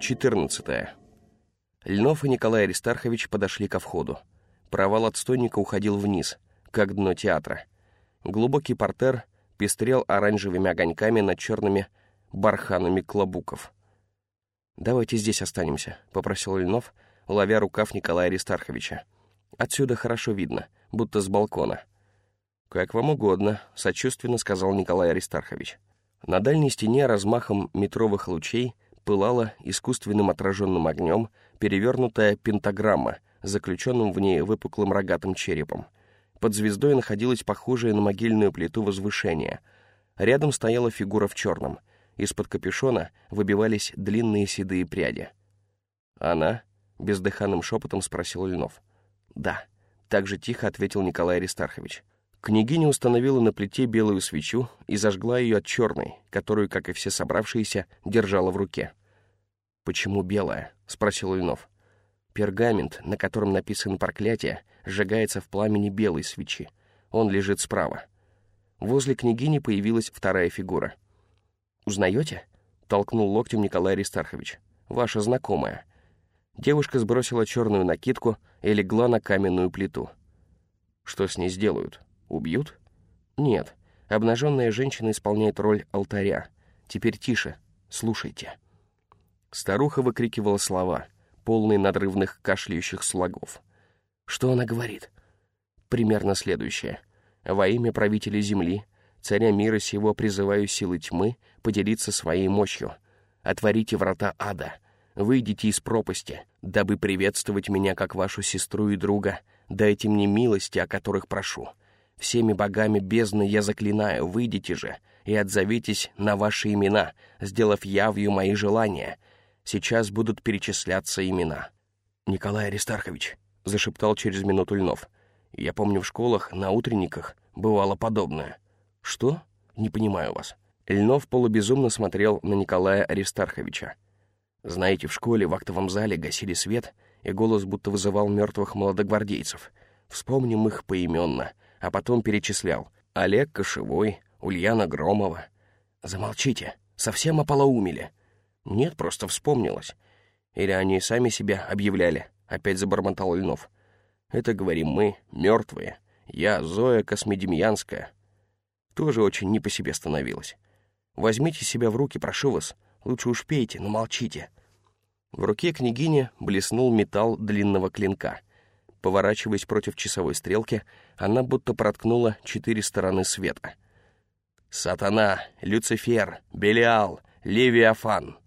14. Льнов и Николай Аристархович подошли ко входу. Провал отстойника уходил вниз, как дно театра. Глубокий портер пестрел оранжевыми огоньками над черными барханами клобуков. «Давайте здесь останемся», — попросил Льнов, ловя рукав Николая Аристарховича. «Отсюда хорошо видно, будто с балкона». «Как вам угодно», — сочувственно сказал Николай Аристархович. На дальней стене размахом метровых лучей пылала искусственным отраженным огнем перевернутая пентаграмма, заключенным в ней выпуклым рогатым черепом. Под звездой находилась похожая на могильную плиту возвышение. Рядом стояла фигура в черном. Из-под капюшона выбивались длинные седые пряди. «Она?» — бездыханным шепотом спросил Льнов. «Да», — так же тихо ответил Николай Аристархович. Княгиня установила на плите белую свечу и зажгла ее от черной, которую, как и все собравшиеся, держала в руке. «Почему белая?» — спросил Ильнов. «Пергамент, на котором написано проклятие, сжигается в пламени белой свечи. Он лежит справа». Возле княгини появилась вторая фигура. «Узнаете?» — толкнул локтем Николай Аристархович. «Ваша знакомая». Девушка сбросила черную накидку и легла на каменную плиту. «Что с ней сделают?» Убьют? Нет. Обнаженная женщина исполняет роль алтаря. Теперь тише. Слушайте. Старуха выкрикивала слова, полные надрывных кашляющих слогов. Что она говорит? Примерно следующее. Во имя правителя земли, царя мира сего призываю силы тьмы поделиться своей мощью. Отворите врата ада. Выйдите из пропасти, дабы приветствовать меня как вашу сестру и друга. Дайте мне милости, о которых прошу. Всеми богами бездны я заклинаю, выйдите же и отзовитесь на ваши имена, сделав явью мои желания. Сейчас будут перечисляться имена. Николай Аристархович, — зашептал через минуту Льнов. Я помню, в школах, на утренниках бывало подобное. Что? Не понимаю вас. Льнов полубезумно смотрел на Николая Аристарховича. Знаете, в школе в актовом зале гасили свет, и голос будто вызывал мертвых молодогвардейцев. Вспомним их поименно — а потом перечислял. Олег Кошевой, Ульяна Громова. Замолчите, совсем ополоумели. Нет, просто вспомнилось. Или они сами себя объявляли, опять забормотал Ильнов. Это говорим мы, мертвые. Я, Зоя Космедемьянская. Тоже очень не по себе становилась. Возьмите себя в руки, прошу вас. Лучше уж пейте, но молчите. В руке княгини блеснул металл длинного клинка — Поворачиваясь против часовой стрелки, она будто проткнула четыре стороны света. «Сатана, Люцифер, Белиал, Левиафан!»